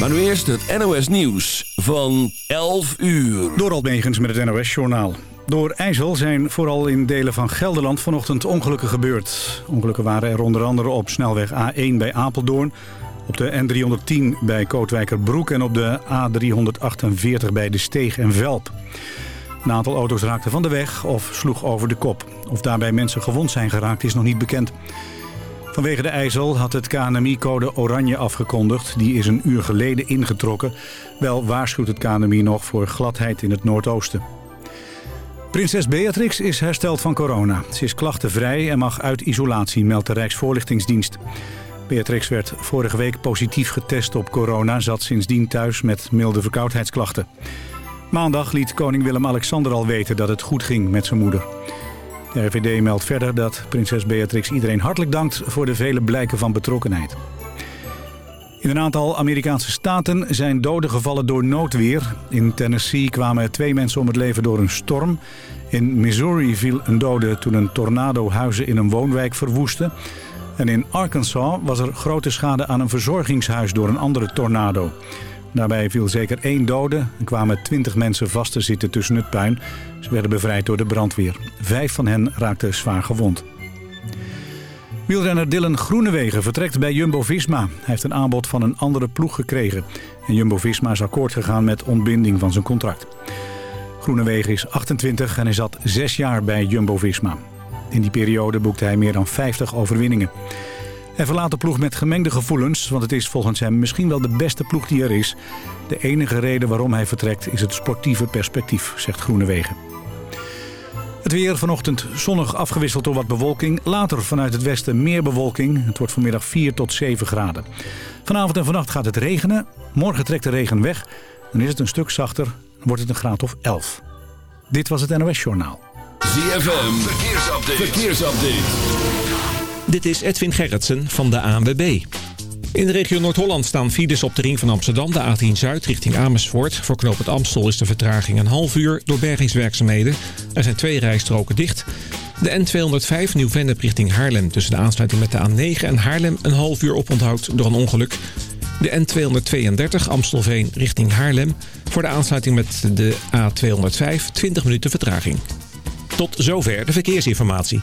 Maar nu eerst het NOS Nieuws van 11 uur. Door Almegens met het NOS Journaal. Door IJssel zijn vooral in delen van Gelderland vanochtend ongelukken gebeurd. Ongelukken waren er onder andere op snelweg A1 bij Apeldoorn... op de N310 bij Kootwijkerbroek en op de A348 bij De Steeg en Velp. Een aantal auto's raakten van de weg of sloeg over de kop. Of daarbij mensen gewond zijn geraakt is nog niet bekend. Vanwege de IJssel had het KNMI code oranje afgekondigd. Die is een uur geleden ingetrokken. Wel waarschuwt het KNMI nog voor gladheid in het noordoosten. Prinses Beatrix is hersteld van corona. Ze is klachtenvrij en mag uit isolatie, meldt de Rijksvoorlichtingsdienst. Beatrix werd vorige week positief getest op corona... zat sindsdien thuis met milde verkoudheidsklachten. Maandag liet koning Willem-Alexander al weten dat het goed ging met zijn moeder. De RVD meldt verder dat prinses Beatrix iedereen hartelijk dankt... voor de vele blijken van betrokkenheid. In een aantal Amerikaanse staten zijn doden gevallen door noodweer. In Tennessee kwamen twee mensen om het leven door een storm. In Missouri viel een dode toen een tornado huizen in een woonwijk verwoestte. En in Arkansas was er grote schade aan een verzorgingshuis door een andere tornado. Daarbij viel zeker één dode en kwamen twintig mensen vast te zitten tussen het puin. Ze werden bevrijd door de brandweer. Vijf van hen raakten zwaar gewond. Wielrenner Dylan Groenewegen vertrekt bij Jumbo-Visma. Hij heeft een aanbod van een andere ploeg gekregen. En Jumbo-Visma is akkoord gegaan met ontbinding van zijn contract. Groenewegen is 28 en hij zat zes jaar bij Jumbo-Visma. In die periode boekte hij meer dan 50 overwinningen. Hij verlaat de ploeg met gemengde gevoelens, want het is volgens hem misschien wel de beste ploeg die er is. De enige reden waarom hij vertrekt is het sportieve perspectief, zegt Groenewegen. Het weer vanochtend zonnig afgewisseld door wat bewolking. Later vanuit het westen meer bewolking. Het wordt vanmiddag 4 tot 7 graden. Vanavond en vannacht gaat het regenen. Morgen trekt de regen weg. Dan is het een stuk zachter. Dan wordt het een graad of 11. Dit was het NOS Journaal. ZFM, verkeersupdate. verkeersupdate. Dit is Edwin Gerritsen van de ANWB. In de regio Noord-Holland staan files op de ring van Amsterdam, de A10 Zuid richting Amersfoort. Voor knoop het Amstel is de vertraging een half uur door bergingswerkzaamheden. Er zijn twee rijstroken dicht. De N205 Nieuw-Vennep richting Haarlem tussen de aansluiting met de A9 en Haarlem een half uur oponthoud door een ongeluk. De N232 Amstelveen richting Haarlem voor de aansluiting met de A205 20 minuten vertraging. Tot zover de verkeersinformatie.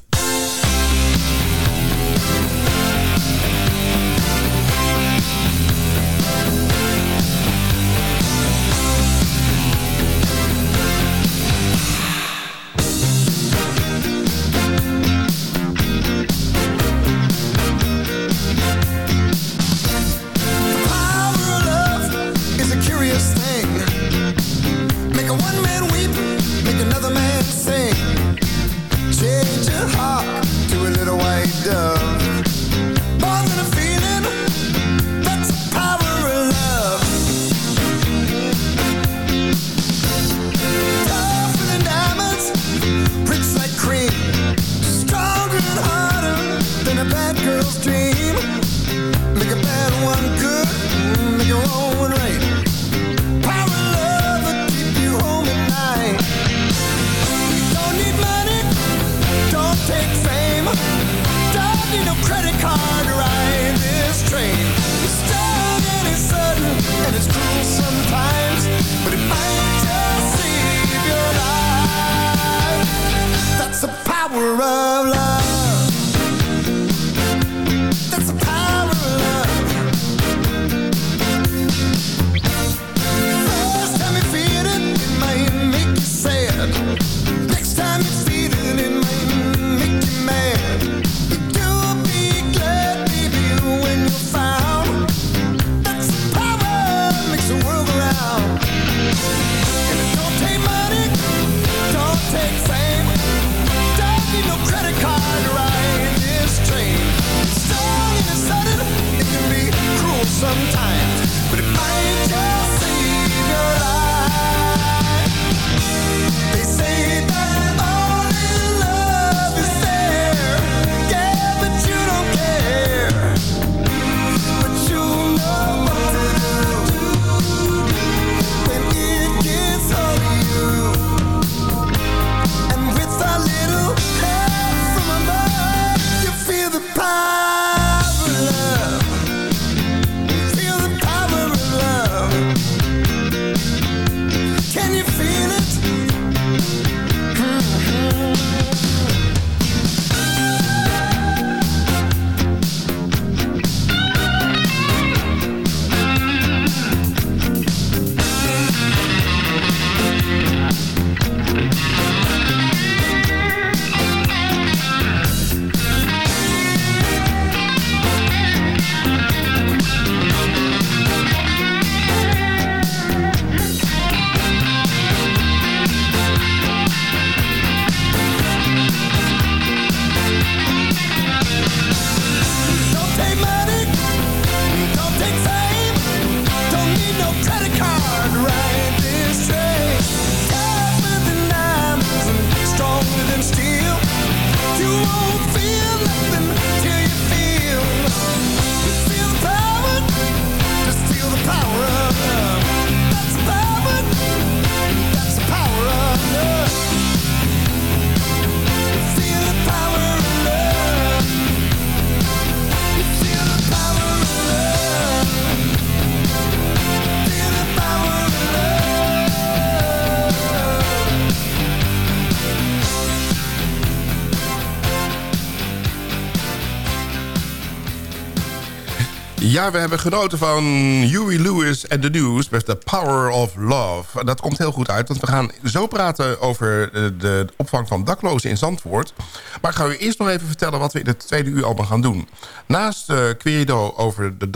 Ja, we hebben genoten van Huey Lewis en The News met The Power of Love. Dat komt heel goed uit, want we gaan zo praten over eh, de opvang van daklozen in Zandvoort. Maar ik ga u eerst nog even vertellen wat we in het tweede uur allemaal gaan doen. Naast uh, Querido over de,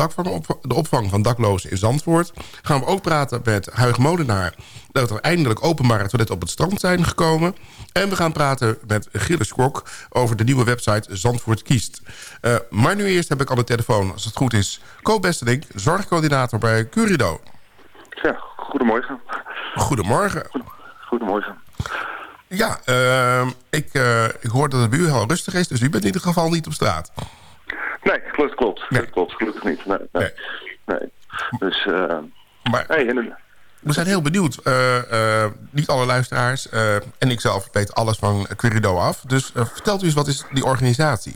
de opvang van daklozen in Zandvoort... gaan we ook praten met Huig Molenaar... dat er eindelijk openbare toiletten op het strand zijn gekomen. En we gaan praten met Gilles Krok over de nieuwe website Zandvoort Kiest. Uh, maar nu eerst heb ik aan de telefoon, als het goed is... Co Besteling, zorgcoördinator bij Curido. Ja, goedemorgen. Goedemorgen. Goedemorgen. Ja, uh, ik, uh, ik hoor dat het bij u heel rustig is, dus u bent in ieder geval niet op straat. Nee, klopt, klopt. Nee. klopt gelukkig niet. Nee, nee. nee. nee. Dus, uh, maar, hey, en, we zijn heel benieuwd. Uh, niet alle luisteraars en ik zelf weet alles van Querido af. Dus vertelt u eens, wat is die organisatie?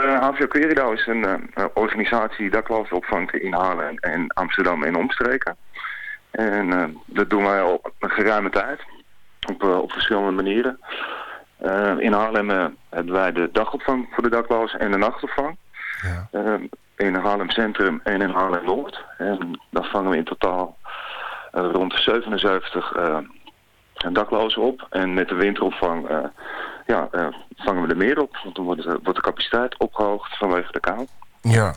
Uh, HVO Querido is een uh, organisatie die daklozen opvangt in Haarlem en Amsterdam en omstreken. En uh, dat doen wij al een geruime tijd, op, op verschillende manieren. in Haarlem hebben wij de dagopvang voor de daklozen en de nachtopvang. Ja. in Haarlem Centrum en in Haarlem Noord. En dan vangen we in totaal rond de 77 daklozen op. En met de winteropvang ja, uh, vangen we er meer op. Want dan wordt de, wordt de capaciteit opgehoogd vanwege de kou. Ja.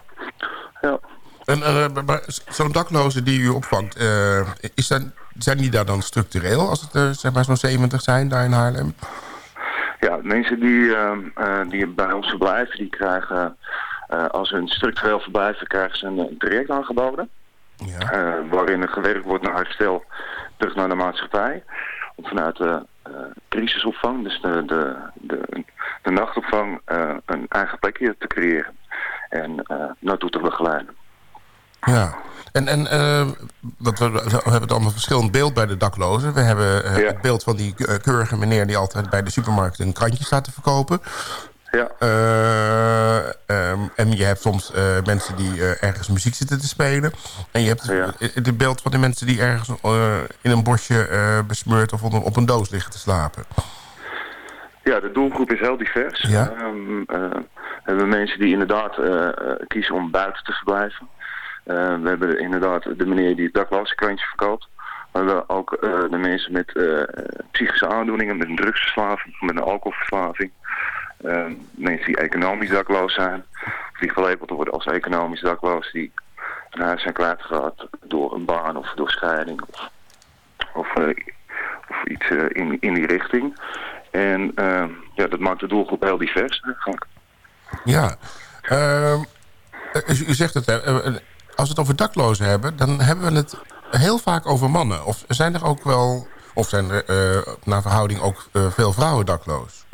Ja. En uh, zo'n dakloze die u opvangt, uh, is dat, zijn die daar dan structureel als het er zeg maar zo'n 70 zijn daar in Haarlem? Ja, mensen die, die bij ons verblijven, die krijgen als hun structureel verblijven, krijgen ze een, een traject aangeboden. Ja. waarin er gewerkt wordt naar herstel terug naar de maatschappij. Om vanuit de uh, crisisopvang, dus de, de, de, de nachtopvang, uh, een eigen plekje te creëren. En naartoe te begeleiden. Ja, en, en wat we, we hebben dan een verschillend beeld bij de daklozen. We hebben ja. het beeld van die keurige meneer die altijd bij de supermarkt een krantje staat te verkopen. Ja. Uh, um, en je hebt soms uh, mensen die uh, ergens muziek zitten te spelen. En je hebt ja. het beeld van de mensen die ergens in een bosje besmeurd of op een, op een, doos liggen te slapen. Ja, de doelgroep is heel divers. Ja. Um, we hebben mensen die inderdaad kiezen om buiten te verblijven. we hebben inderdaad de meneer die het dakloze krantje verkoopt. We hebben ook de mensen met psychische aandoeningen, met een drugsverslaving, met een alcoholverslaving. Uh, mensen die economisch dakloos zijn, die gelabeld worden als economisch dakloos, die een huis zijn kwijtgeraakt door een baan of door scheiding of, of, of iets uh, in, in die richting. En ja, dat maakt de doelgroep heel divers eigenlijk. Ja, u, u, zegt het, als we het over daklozen hebben... dan hebben we het heel vaak over mannen. Of zijn er ook wel... Of zijn er eh, naar verhouding ook eh, veel vrouwen dakloos?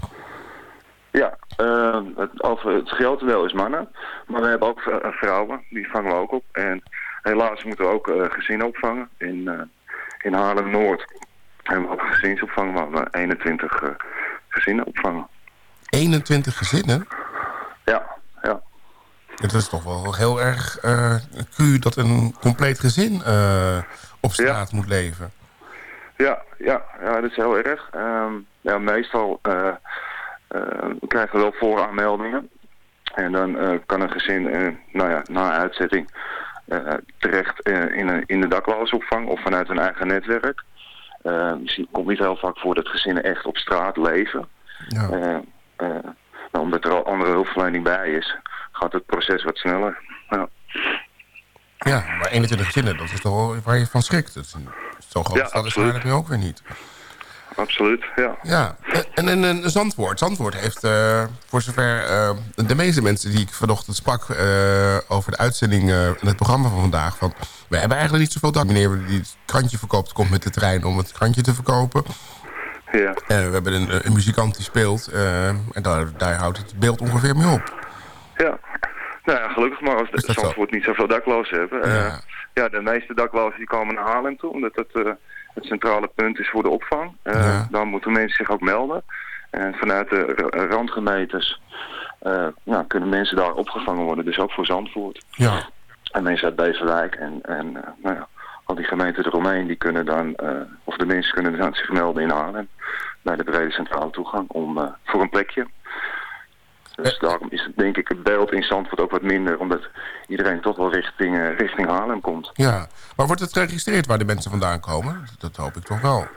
Ja, eh, het, over het grote deel is mannen. Maar we hebben ook eh, vrouwen, die vangen we ook op. En helaas moeten we ook eh, gezinnen opvangen. In, eh, in Haarlem-Noord hebben we ook gezinsopvang waar we 21 eh, gezinnen opvangen. 21 gezinnen? Ja, ja. Het is toch wel heel erg eh cru dat een compleet gezin op straat moet leven. Ja, ja, ja, dat is heel erg. Ehm, ja, meestal eh, eh, krijgen we wel vooraanmeldingen. En dan eh, kan een gezin, eh, nou ja, na uitzetting, terecht in, een, in de daklozenopvang of vanuit een eigen netwerk. Dus het komt niet heel vaak voor dat gezinnen echt op straat leven. Ja. Maar omdat er al andere hulpverlening bij is, gaat het proces wat sneller. Ja. Ja, maar 21 gezinnen, dat is toch waar je van schrikt. Dat is zo groot Ja, waarschijnlijk nu ook weer niet. Absoluut, ja. Ja, en in een Zandvoort. Zandvoort heeft eh, voor zover eh, de meeste mensen die ik vanochtend sprak eh, over de uitzending en het programma van vandaag. Van, we hebben eigenlijk niet zoveel dak. Meneer die het krantje verkoopt, komt met de trein om het krantje te verkopen. ja. En we hebben een, een muzikant die speelt en daar, daar houdt het beeld ongeveer mee op. Ja. Nou ja, gelukkig maar als dat zo? Zandvoort niet zoveel daklozen hebben. Ja. Ja. de meeste daklozen die komen naar Haarlem toe, omdat dat het centrale punt is voor de opvang. Eh, Ja. Dan moeten mensen zich ook melden. En vanuit de ra- randgemeentes nou, kunnen mensen daar opgevangen worden, dus ook voor Zandvoort. Ja, En mensen uit Beverwijk en, en eh, nou ja, al die gemeenten eromheen, die kunnen dan, of de mensen kunnen dan zich melden in Haarlem. Bij de brede centrale toegang om, voor een plekje. Dus daarom is het denk ik het beeld in Zandvoort ook wat minder, omdat iedereen toch wel richting, eh, richting Haarlem komt. ja. Maar wordt het geregistreerd waar de mensen vandaan komen? Dat hoop ik toch wel.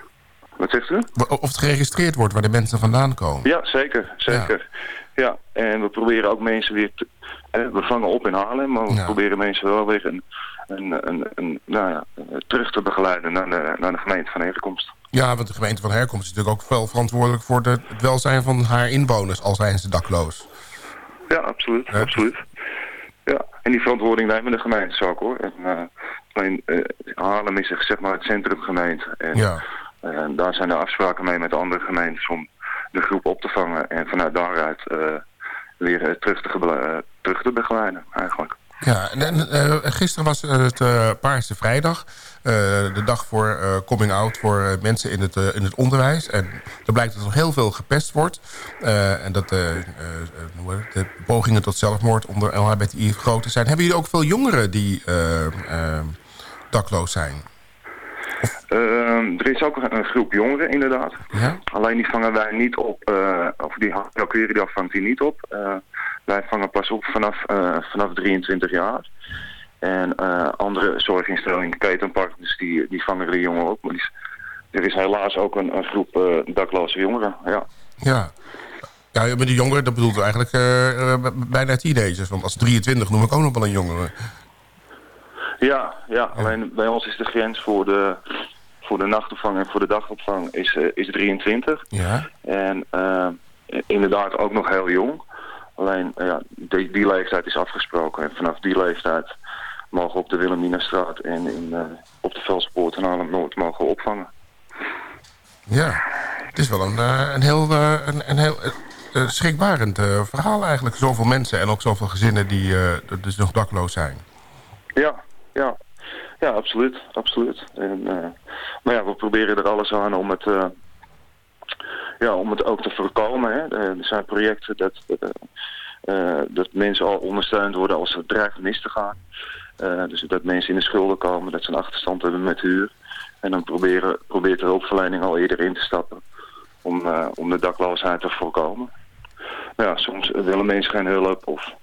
Wat zegt u? Of het geregistreerd wordt waar de mensen vandaan komen? Ja, zeker, zeker. Ja, en we proberen ook mensen weer te, we vangen op in Haarlem, maar we Ja. proberen mensen wel weer een, een, een, een, nou ja, terug te begeleiden naar de, naar de gemeente van herkomst. Ja, want de gemeente van herkomst is natuurlijk ook wel verantwoordelijk voor de, het welzijn van haar inwoners, al zijn ze dakloos. Ja, absoluut, Ja. absoluut. Ja, en die verantwoording nemen de gemeentes ook hoor. En, eh, alleen eh, Haarlem is zeg maar het centrumgemeente. En Ja. Eh, daar zijn de afspraken mee met de andere gemeentes om de groep op te vangen en vanuit daaruit eh, weer eh, terug, te terug te begeleiden eigenlijk. Ja, en, en, gisteren was het Paarse Vrijdag. de dag voor coming out voor mensen in het, in het onderwijs. En er blijkt dat er heel veel gepest wordt. en dat de, pogingen tot zelfmoord onder LHBTI groter zijn. Hebben jullie ook veel jongeren die dakloos zijn? Ehm, er is ook een, groep jongeren inderdaad. Ja? Alleen die vangen wij niet op, eh, of die Query vangt die niet op. Eh, wij vangen pas op vanaf, eh, vanaf 23 jaar. En eh, andere zorginstellingen, Ketenpark, dus die, die vangen de jongeren op. Maar die, er is helaas ook een, een groep eh, dakloze jongeren, ja. Ja. Ja, met de jongeren, dat bedoelt eigenlijk eh, eh, bijna teenagers. Want als 23 noem ik ook nog wel een jongere. Ja, ja, alleen bij ons is de grens voor de, voor de nachtopvang en voor de dagopvang is, eh, is 23. Ja. En eh, inderdaad ook nog heel jong. Alleen eh, ja, die, die leeftijd is afgesproken. En vanaf die leeftijd mogen we op de Wilhelminastraat en in, op de Velspoort en Haarlem-Noord mogen we opvangen. Ja. Het is wel een, een heel, een, een heel schrikbarend verhaal eigenlijk. Zoveel mensen en ook zoveel gezinnen die dus nog dakloos zijn. Ja, ja. Ja, absoluut. absoluut. En, eh, maar ja, we proberen er alles aan om het, eh, ja, om het ook te voorkomen. Hè. Eh, Er zijn projecten dat, dat mensen al ondersteund worden als het dreigt mis te gaan. Dus dat mensen in de schulden komen, dat ze een achterstand hebben met huur. En dan proberen, probeert de hulpverlening al eerder in te stappen om, om de dakloosheid te voorkomen. Maar ja, soms willen mensen geen hulp of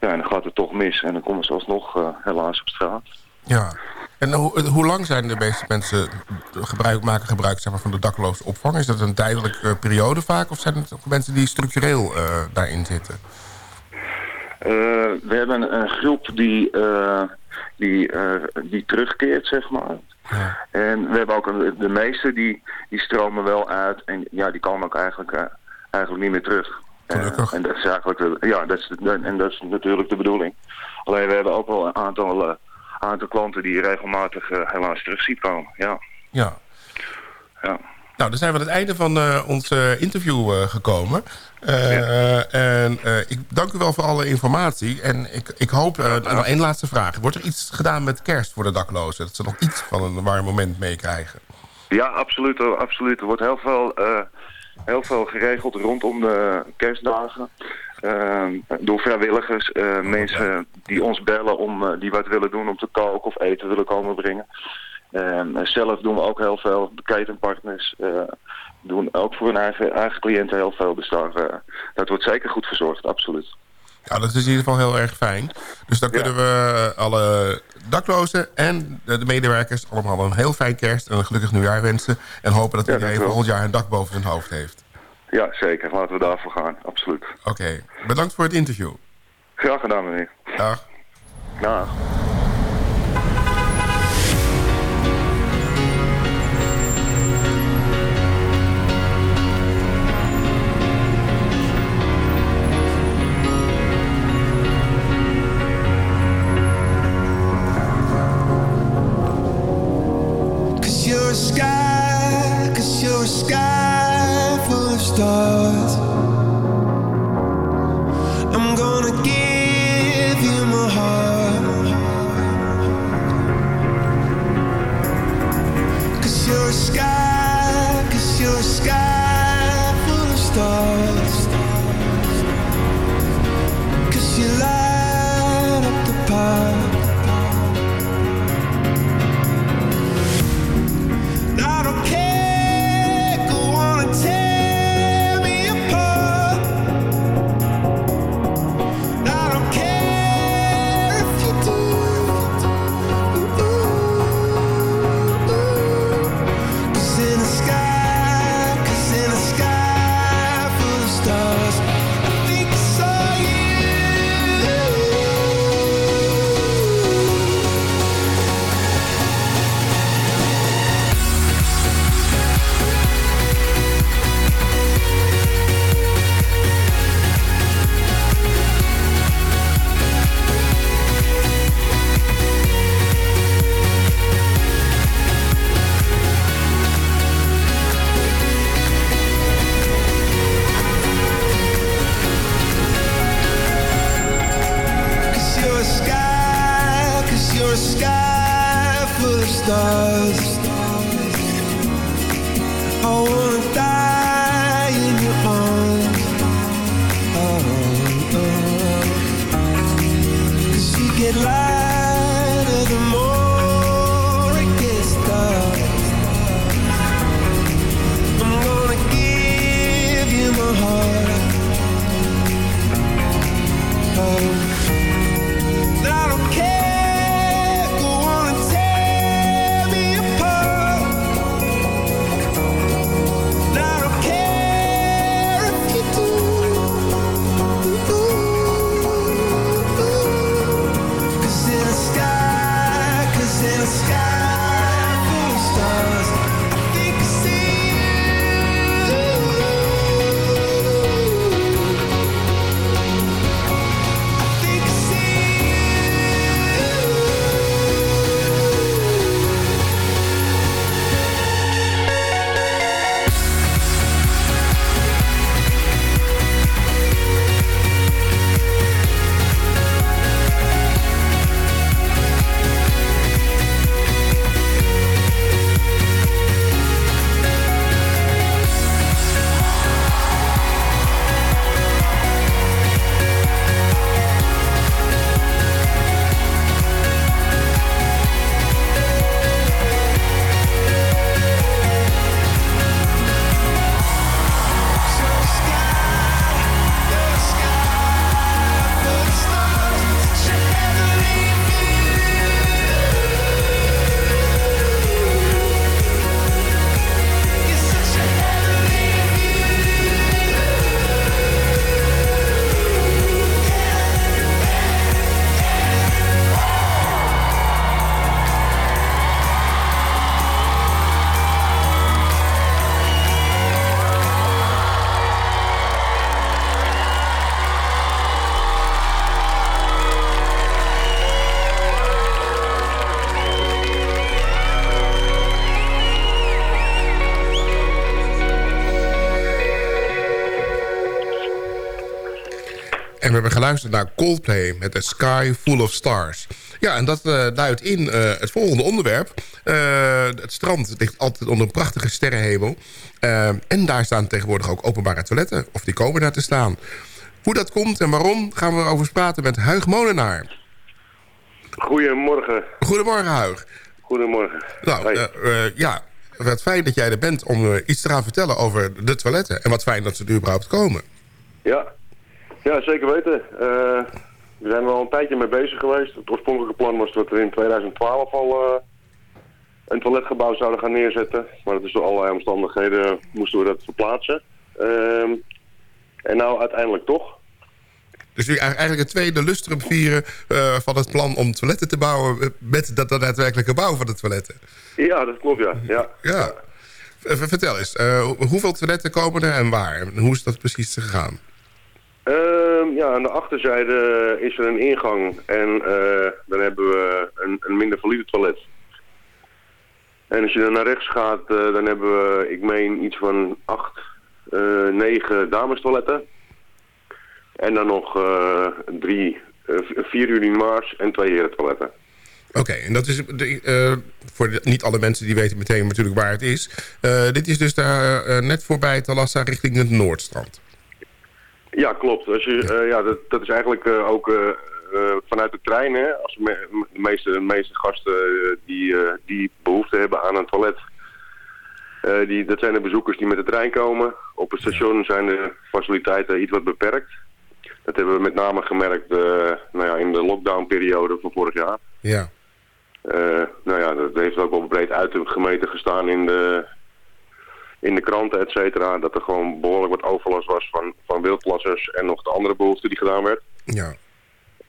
ja, en dan gaat het toch mis en dan komen ze alsnog eh, helaas op straat. Ja. En hoe, hoe lang zijn de meeste mensen gebruik, maken gebruik zeg maar, van de dakloze opvang? Is dat een tijdelijke eh, periode vaak? Of zijn het ook mensen die structureel eh, daarin zitten? Eh, we hebben een groep die, eh, die, eh, die terugkeert, zeg maar. Ja. En we hebben ook een, de meeste die, die stromen wel uit en ja, die komen ook eigenlijk, eh, eigenlijk niet meer terug. Eh, Gelukkig. en dat is eigenlijk de, ja, dat is, en dat is natuurlijk de bedoeling. Alleen we hebben ook wel een aantal eh, aantal klanten die je regelmatig eh, helaas terug ziet komen. Ja, Ja. ja. Nou, dan zijn we aan het einde van eh, ons interview gekomen. En ik dank u wel voor alle informatie. En ik, ik hoop, nog één laatste vraag. Wordt er iets gedaan met kerst voor de daklozen? Dat ze nog iets van een warm moment meekrijgen? Ja, absoluut, absoluut. Er wordt heel veel, heel veel geregeld rondom de kerstdagen. Eh, door vrijwilligers, eh, mensen die ons bellen om eh, die wat willen doen om te koken of eten willen komen brengen. En eh, zelf doen we ook heel veel. De ketenpartners eh, doen ook voor hun eigen, eigen cliënten heel veel. Dus daar, dat wordt zeker goed verzorgd, absoluut. Ja, dat is in ieder geval heel erg fijn. Dus dan kunnen we alle daklozen en de, de medewerkers... allemaal een heel fijn kerst en een gelukkig nieuwjaar wensen. En hopen dat iedereen volgend jaar een dak boven zijn hoofd heeft. Ja, zeker. Laten we daarvoor gaan, absoluut. Oké, bedankt voor het interview. Graag gedaan, meneer. Dag. Dag. get lost we hebben geluisterd naar Coldplay met A Sky Full of Stars. Ja, en dat eh, duidt in eh, het volgende onderwerp. Eh, het strand ligt altijd onder een prachtige sterrenhemel. En daar staan tegenwoordig ook openbare toiletten. Of die komen daar te staan. Hoe dat komt en waarom gaan we over praten met Huig Molenaar. Goedemorgen. Goedemorgen, Huig. Goedemorgen. Nou, ja, wat fijn dat jij er bent om iets te gaan vertellen over de toiletten. En wat fijn dat ze er überhaupt komen. ja. Ja, zeker weten. Eh, we zijn er al een tijdje mee bezig geweest. Het oorspronkelijke plan was dat we in 2012 al eh, een toiletgebouw zouden gaan neerzetten. Maar dat is door allerlei omstandigheden moesten we dat verplaatsen. Ehm, en nou uiteindelijk toch. Dus u eigenlijk het tweede lustrum vieren eh, van het plan om toiletten te bouwen... met dat, dat daadwerkelijke bouw van de toiletten. Ja, dat klopt ja. ja. Ja. Vertel eens, hoe- hoeveel toiletten komen er en waar? En hoe is dat precies gegaan? Ehm, ja, aan de achterzijde is er een ingang en eh, dan hebben we een, een minder valide toilet. En als je dan naar rechts gaat, eh, dan hebben we, ik meen, iets van acht, eh, negen damestoiletten. En dan nog drie, vier urinoirs en twee herentoiletten. Oké, en dat is de, voor niet alle mensen die weten meteen natuurlijk waar het is. Dit is dus daar net voorbij Talassa richting het Noordstrand. Ja, klopt. Als je, eh, ja, dat, dat is eigenlijk eh, ook eh, eh, vanuit de trein. Hè, als me- de, meeste, de meeste gasten eh, die, eh, die behoefte hebben aan een toilet. eh, die, dat zijn de bezoekers die met de trein komen. Op het station zijn de faciliteiten iets wat beperkt. Dat hebben we met name gemerkt eh, nou ja, in de lockdownperiode van vorig jaar. Ja. Eh, nou ja, dat heeft ook wel breed uitgemeten gestaan in de, in de kranten, et cetera. Dat er gewoon behoorlijk wat overlast was van, van wildplassers en nog de andere behoefte die gedaan werd. Ja.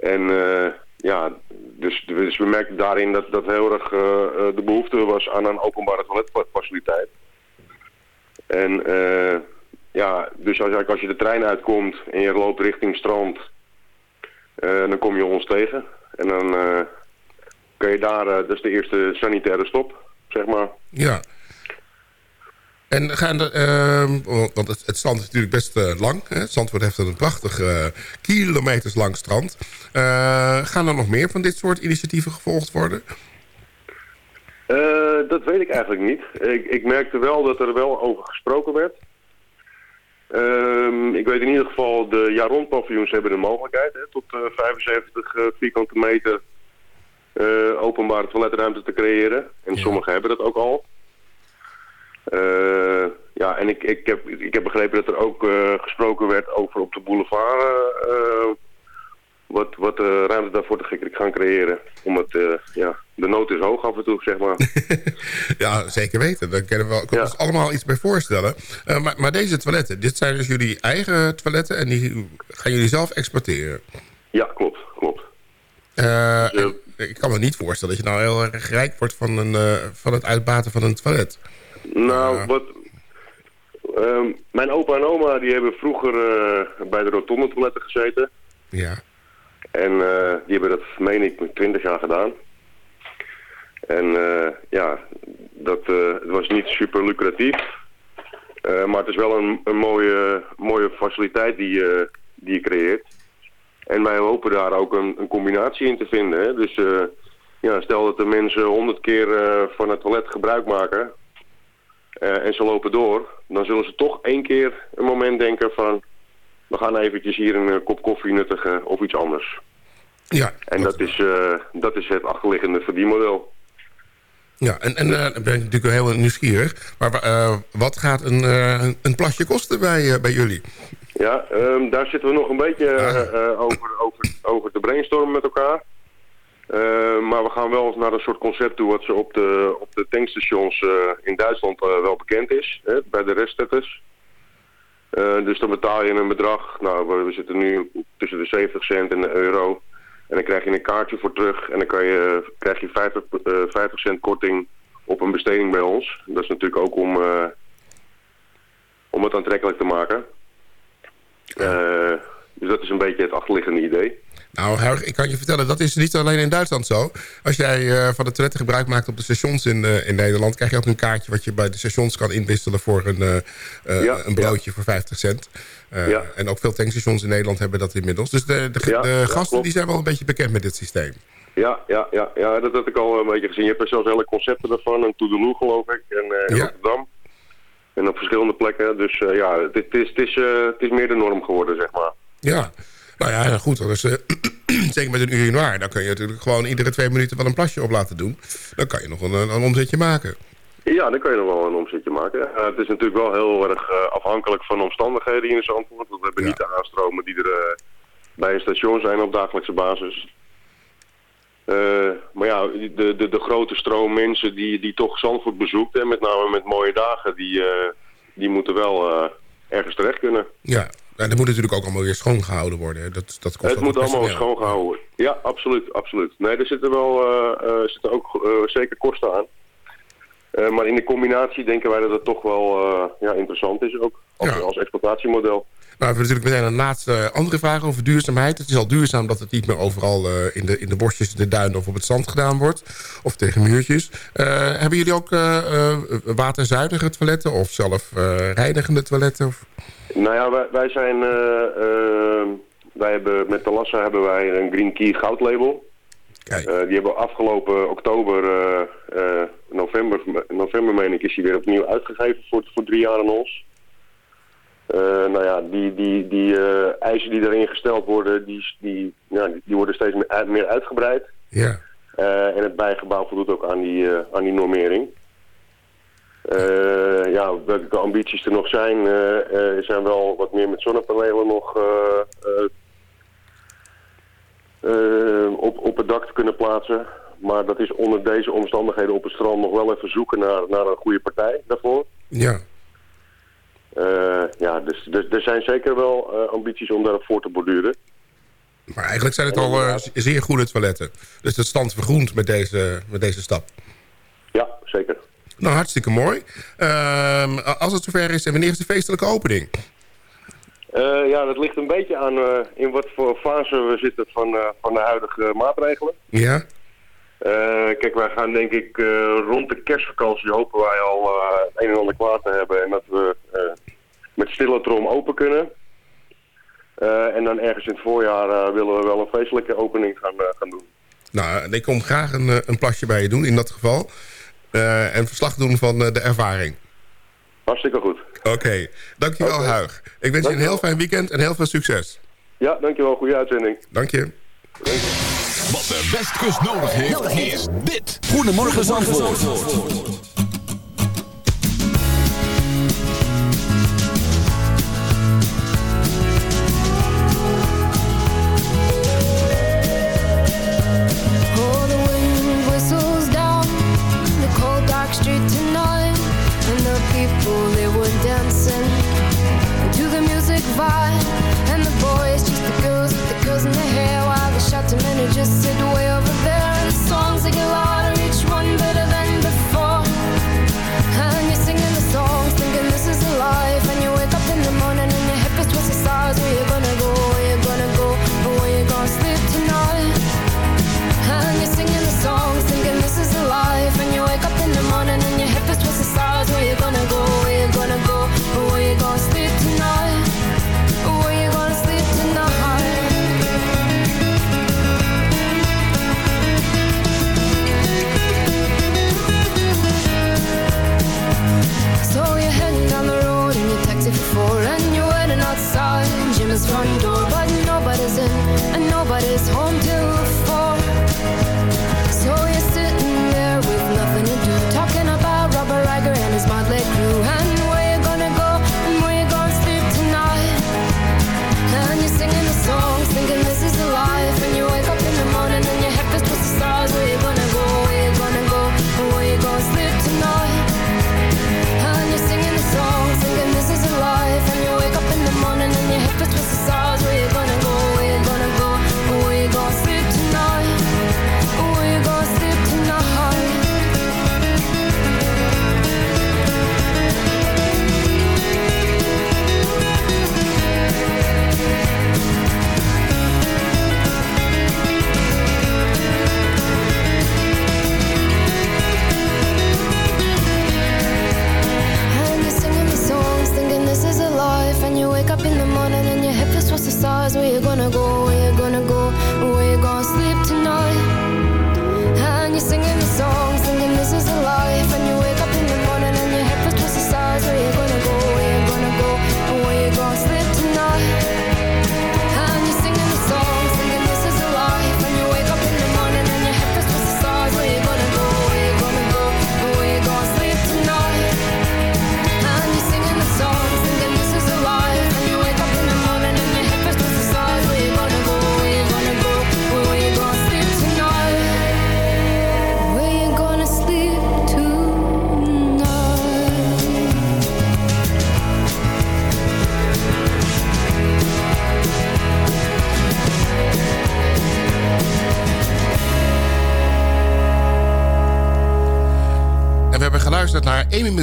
En eh, ja, dus, dus we merkten daarin dat, dat heel erg eh, eh, de behoefte was aan een openbare toiletfaciliteit. En ja, dus als, als je de trein uitkomt en je loopt richting strand, dan kom je ons tegen. En dan kan je daar, dat is de eerste sanitaire stop, zeg maar. Ja. En gaan er, ehm, want het, het strand is natuurlijk best eh, lang. Hè? Zandvoort heeft een prachtig eh, kilometers lang strand. Eh, gaan er nog meer van dit soort initiatieven gevolgd worden? Dat weet ik eigenlijk niet. Ik, ik merkte wel dat er wel over gesproken werd. Ehm, ik weet in ieder geval, de jaar paviljoens hebben de mogelijkheid hè, tot eh, 75 eh, vierkante meter openbare toiletruimte te creëren. En sommigen hebben dat ook al. Eh, ja, en ik, ik, heb, ik heb begrepen dat er ook eh, gesproken werd over op de boulevard eh, wat, wat ruimte daarvoor te gaan creëren. Omdat eh, ja, de nood is hoog af en toe, zeg maar. Ja, zeker weten. Daar kunnen we ons allemaal iets bij voorstellen. Maar, maar deze toiletten, dit zijn dus jullie eigen toiletten... en die gaan jullie zelf exporteren. ja, klopt, klopt. En ik kan me niet voorstellen dat je nou heel erg rijk wordt... van, een, van het uitbaten van een toilet. Nou, wat... ehm, mijn opa en oma die hebben vroeger eh, bij de rotonde toiletten gezeten. Ja. En eh, die hebben dat, meen ik, met 20 jaar gedaan. En eh, ja, dat het was niet super lucratief. Maar het is wel een, een mooie, mooie faciliteit die, je die je creëert. En wij hopen daar ook een, een combinatie in te vinden. Hè? Dus ja, stel dat de mensen honderd keer van het toilet gebruik maken... eh, en ze lopen door... dan zullen ze toch één keer een moment denken van... we gaan eventjes hier een eh, kop koffie nuttigen of iets anders. Ja, En dat is, eh, dat is het achterliggende verdienmodel. Ja, en, en dan ben ik natuurlijk heel nieuwsgierig. Maar wat gaat een, een- plasje kosten bij, bij jullie? Ja, ehm, daar zitten we nog een beetje over, over, over te brainstormen met elkaar. Eh, maar we gaan wel eens naar een soort concept toe wat ze op de, op de tankstations eh, in Duitsland eh, wel bekend is, hè, bij de restzetters. Dus dan betaal je een bedrag, nou we, zitten nu tussen de 70 cent en de euro. En dan krijg je een kaartje voor terug en dan kan je, krijg je 50, eh, 50 cent korting op een besteding bij ons. Dat is natuurlijk ook om, om het aantrekkelijk te maken. Dus dat is een beetje het achterliggende idee. Nou, ik kan je vertellen, dat is niet alleen in Duitsland zo. Als jij eh, van de toiletten gebruik maakt op de stations in, eh, in Nederland... krijg je ook een kaartje wat je bij de stations kan inwisselen... voor een, eh, Ja, een broodje voor 50 cent. Ja. En ook veel tankstations in Nederland hebben dat inmiddels. Dus de, de, gasten die zijn wel een beetje bekend met dit systeem. Ja, ja, ja, ja, dat had ik al een beetje gezien. Je hebt er zelfs hele concepten daarvan. Een Toedeloe geloof ik. En. Rotterdam. En op verschillende plekken. Dus ja, het, is, het, is, het is meer de norm geworden, zeg maar. Ja, nou ja, goed. Dat is, eh, zeker met een urinoir. Dan kun je natuurlijk gewoon iedere twee minuten wel een plasje op laten doen. Dan kan je nog een, een omzetje maken. Ja, dan kan je nog wel een omzetje maken. Eh, het is natuurlijk wel heel erg eh, afhankelijk van de omstandigheden hier in Zandvoort. We hebben Ja. niet de aanstromen die er bij een station zijn op dagelijkse basis. Maar ja, de, de, de grote stroom mensen die, die toch Zandvoort bezoekt, en met name met mooie dagen, die, die moeten wel ergens terecht kunnen. Ja, dat moet natuurlijk ook allemaal weer schoongehouden worden. Dat, dat kost Het moet allemaal schoongehouden worden. Ja, absoluut, absoluut. Nee, er zitten wel eh, eh, zitten ook eh, zeker kosten aan. Maar in de combinatie denken wij dat het toch wel ja, interessant is ook. Als, Ja. als exploitatiemodel. Nou, we hebben natuurlijk meteen een laatste andere vraag over duurzaamheid. Het is al duurzaam dat het niet meer overal in, de, in de bosjes, de duinen of op het zand gedaan wordt. Of tegen muurtjes. Hebben jullie ook waterzuinige toiletten of zelf reinigende toiletten? Of... Nou ja, wij, wij zijn... eh, eh, wij hebben, met Talassa hebben wij een Green Key goudlabel. Kijk, Eh, die hebben afgelopen oktober, november, november meen ik, is die weer opnieuw uitgegeven voor, voor drie jaar aan ons. Nou ja, die, die, die eisen die erin gesteld worden, die, die, ja, die worden steeds meer, uit- meer uitgebreid. ja. En het bijgebouw voldoet ook aan die, aan die normering. Eh, ja, welke ambities er nog zijn, eh, eh, zijn wel wat meer met zonnepanelen nog op, op het dak te kunnen plaatsen. Maar dat is onder deze omstandigheden op het strand nog wel even zoeken naar, naar een goede partij daarvoor. ja. Ja, dus, dus er zijn zeker wel ambities om daarop voor te borduren. Maar eigenlijk zijn het al eh, zeer goede toiletten. Dus de stand vergroent met deze, met deze stap. Ja, zeker. Nou, hartstikke mooi. Ehm, als het zover is, en wanneer is de feestelijke opening? Eh, ja, dat ligt een beetje aan eh, in wat voor fase we zitten van, eh, van de huidige maatregelen. Ja? Kijk, wij gaan denk ik rond de kerstvakantie hopen wij al een en ander klaar te hebben. En dat we met stille trom open kunnen. En dan ergens in het voorjaar willen we wel een feestelijke opening gaan, gaan doen. Nou, ik kom graag een, een plasje bij je doen in dat geval. Eh, en verslag doen van eh, de ervaring. Hartstikke goed. Oké, dankjewel Oké. Huig. Ik wens je een heel fijn weekend en heel veel succes. Ja, dankjewel. Goede uitzending. Dank je. Wat de Westkust nodig heeft, is dit. Goedemorgen Zandvoort. And the boys just the girls with the girls in their hair, while the shouting men who just sit way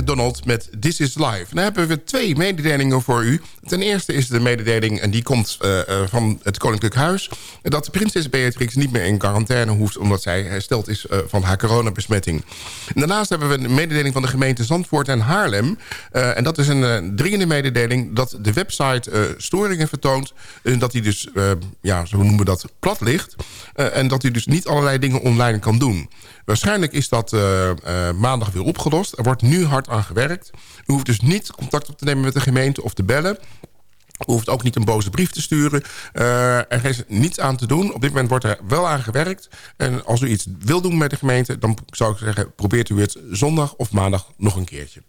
McDonald met This Is Life. Dan hebben we twee mededelingen voor u. Ten eerste is de mededeling, en die komt uh, uh, van het Koninklijk Huis... dat prinses Beatrix niet meer in quarantaine hoeft... omdat zij hersteld is uh, van haar coronabesmetting. Daarnaast hebben we een mededeling van de gemeente Zandvoort en Haarlem. en dat is een dringende mededeling dat de website storingen vertoont... en dat die dus, ja, zo noemen we dat, plat ligt... en dat u dus niet allerlei dingen online kan doen... Waarschijnlijk is dat uh, uh, maandag weer opgelost. Er wordt nu hard aan gewerkt. U hoeft dus niet contact op te nemen met de gemeente of te bellen. U hoeft ook niet een boze brief te sturen. Uh, er is niets aan te doen. Op dit moment wordt er wel aan gewerkt. En als u iets wil doen met de gemeente... dan zou ik zeggen, probeert u het zondag of maandag nog een keertje.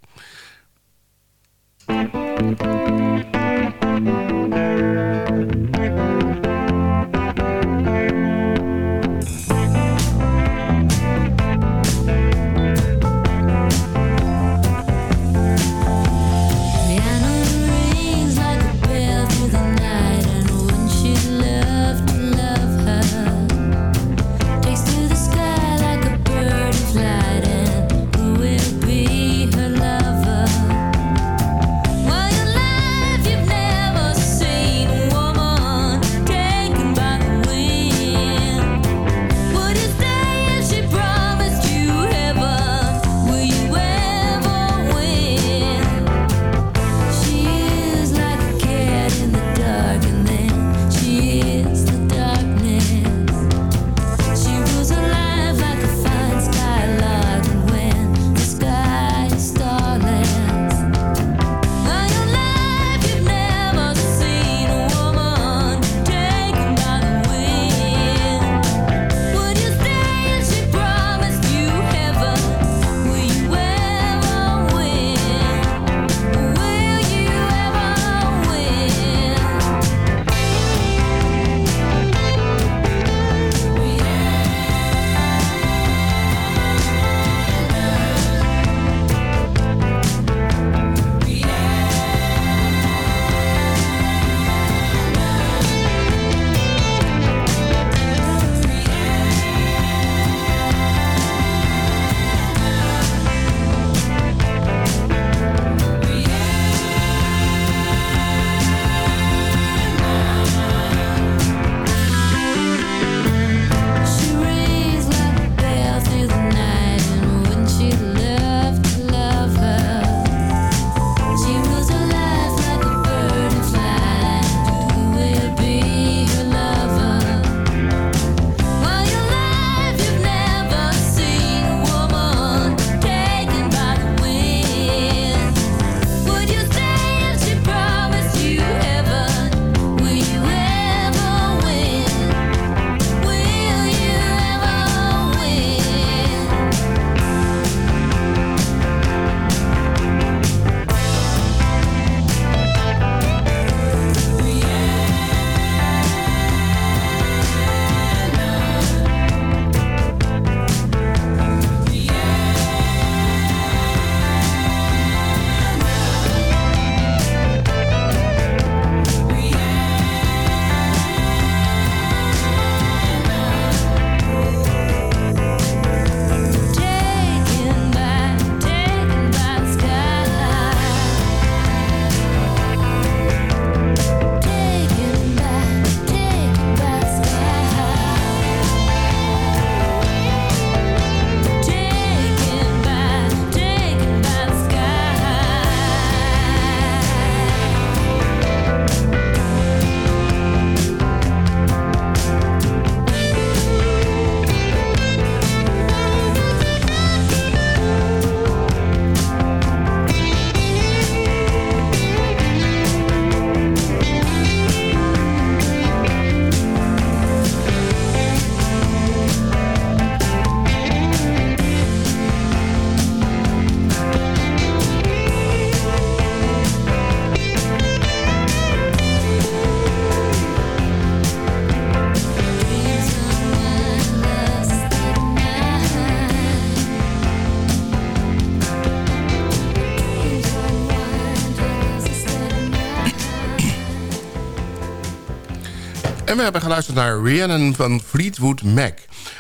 We hebben geluisterd naar Rhiannon van Fleetwood Mac.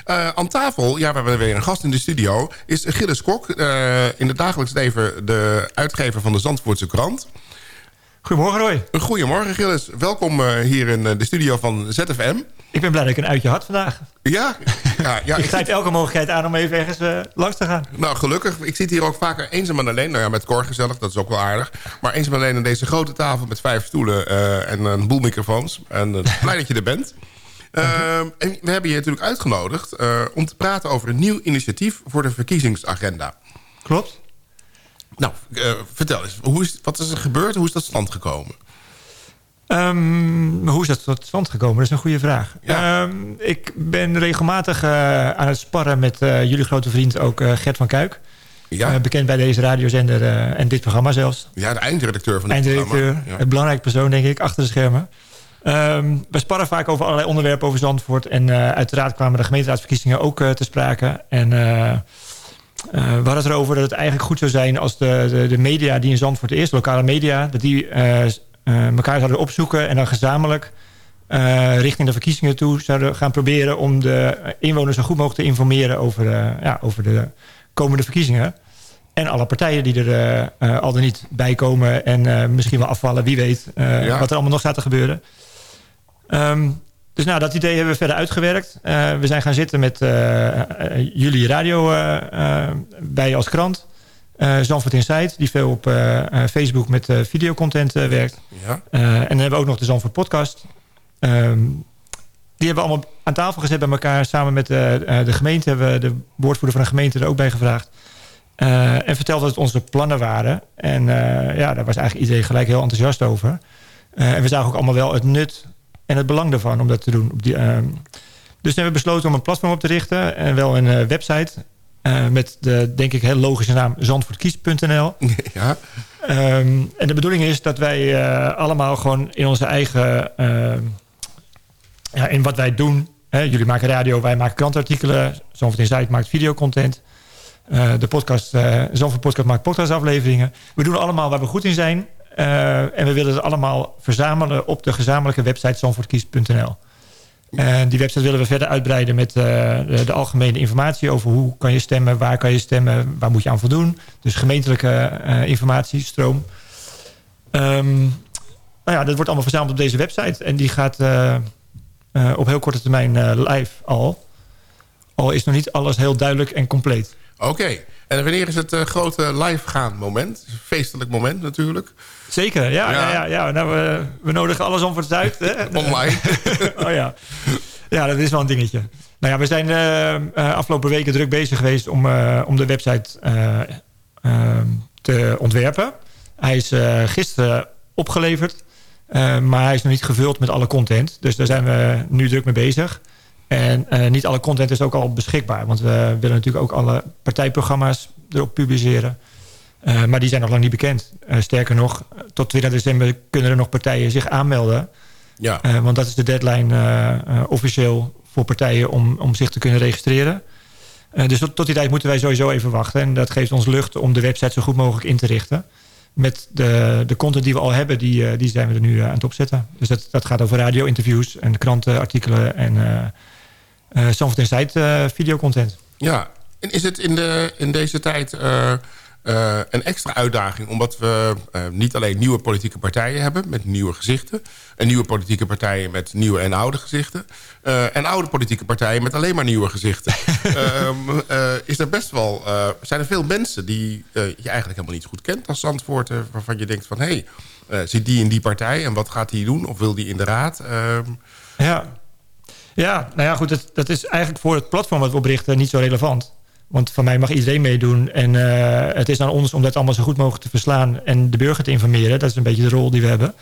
Eh, aan tafel, ja, we hebben weer een gast in de studio... is Gilles Kok, eh, in het dagelijks leven de uitgever van de Zandvoortse krant. Goedemorgen Roy. Goedemorgen Gilles, welkom eh, hier in de studio van ZFM. Ik ben blij dat ik een uitje had vandaag. Ja, ja, ja ik grijp elke mogelijkheid aan om even ergens eh, langs te gaan. Nou, gelukkig. Ik zit hier ook vaker eenzaam en alleen. Nou ja, met Cor gezellig, dat is ook wel aardig. Maar eenzaam en alleen aan deze grote tafel met vijf stoelen eh, en een boel microfoons. En uh, blij dat je er bent. Uh, en we hebben je natuurlijk uitgenodigd om te praten over een nieuw initiatief voor de verkiezingsagenda. Klopt. Nou, vertel eens, hoe is, wat is er gebeurd? Hoe is dat stand gekomen? Um, hoe is dat tot stand gekomen? Dat is een goede vraag. Ja. Um, ik ben regelmatig uh, aan het sparren met uh, jullie grote vriend ook uh, Gert van Kuik. Ja. bekend bij deze radiozender en dit programma zelfs. Ja, de eindredacteur van dit eindredacteur, programma. Ja. Een belangrijke persoon, denk ik, achter de schermen. Um, we sparren vaak over allerlei onderwerpen over Zandvoort. En uiteraard kwamen de gemeenteraadsverkiezingen ook te sprake. En uh, we hadden het erover dat het eigenlijk goed zou zijn... als de, de, de media die in Zandvoort is, de lokale media... dat die uh, elkaar zouden opzoeken en dan gezamenlijk... Uh, richting de verkiezingen toe zouden gaan proberen... om de inwoners zo goed mogelijk te informeren... over, ja, over de komende verkiezingen. En alle partijen die er al dan niet bij komen... en misschien wel afvallen, wie weet ja. wat er allemaal nog staat te gebeuren... Um, dus nou, dat idee hebben we verder uitgewerkt. We zijn gaan zitten met jullie radio bij als krant. Zandvoort Insight, die veel op Facebook met videocontent werkt. Ja. en dan hebben we ook nog de Zandvoort podcast. Um, die hebben we allemaal aan tafel gezet bij elkaar. Samen met de gemeente hebben we de woordvoerder van de gemeente er ook bij gevraagd. en verteld wat onze plannen waren. En ja, daar was eigenlijk iedereen gelijk heel enthousiast over. en we zagen ook allemaal wel het nut en het belang daarvan om dat te doen. Op die, uh, dus hebben we besloten om een platform op te richten. En wel een uh, website. Uh, met de, denk ik, heel logische naam zandvoortkies.nl. Ja. Um, en de bedoeling is dat wij allemaal gewoon in onze eigen... ehm, ja, in wat wij doen... Hè, jullie maken radio, wij maken krantartikelen. Zandvoort Insight maakt videocontent. de podcast, Zandvoort Podcast maakt podcastafleveringen. We doen allemaal waar we goed in zijn... En we willen het allemaal verzamelen op de gezamenlijke website zandvoortkies.nl. En die website willen we verder uitbreiden met uh, de, algemene informatie over hoe kan je stemmen, waar kan je stemmen, waar moet je aan voldoen. Dus gemeentelijke uh, informatiestroom. Um, nou ja, dat wordt allemaal verzameld op deze website. En die gaat op heel korte termijn live al. Al is nog niet alles heel duidelijk en compleet. Oké. Okay. En wanneer is het uh, grote live gaan moment? Feestelijk moment natuurlijk. Zeker, ja. ja. ja, ja. Nou, we, we nodigen alles om voor het uit. Hè? Online. oh ja. Ja, dat is wel een dingetje. Nou ja, we zijn uh, afgelopen weken druk bezig geweest om, uh, om de website te ontwerpen. Hij is gisteren opgeleverd. maar hij is nog niet gevuld met alle content. Dus daar zijn we nu druk mee bezig. En uh, niet alle content is ook al beschikbaar. Want we willen natuurlijk ook alle partijprogramma's erop publiceren. Uh, maar die zijn nog lang niet bekend. Uh, sterker nog, tot 20 december kunnen er nog partijen zich aanmelden. Ja. want dat is de deadline officieel voor partijen om, om zich te kunnen registreren. dus tot, tot, die tijd moeten wij sowieso even wachten. En dat geeft ons lucht om de website zo goed mogelijk in te richten. Met de, de content die we al hebben, die, die zijn we er nu aan het opzetten. Dus dat, dat gaat over radio-interviews en krantenartikelen en uh, Zandvoort uh, videocontent. Ja, en is het in, de, in deze tijd uh, een extra uitdaging... omdat we niet alleen nieuwe politieke partijen hebben met nieuwe gezichten... en nieuwe politieke partijen met nieuwe en oude gezichten... en oude politieke partijen met alleen maar nieuwe gezichten... um, is er best wel, zijn er veel mensen die je eigenlijk helemaal niet goed kent als Zandvoort... waarvan je denkt van, hé, hey, zit die in die partij en wat gaat die doen? Of wil die in de raad? Um, ja, ja, nou ja, goed. Dat, dat is eigenlijk voor het platform wat we oprichten niet zo relevant. Want van mij mag iedereen meedoen. En uh, het is aan ons om dat allemaal zo goed mogelijk te verslaan... en de burger te informeren. Dat is een beetje de rol die we hebben.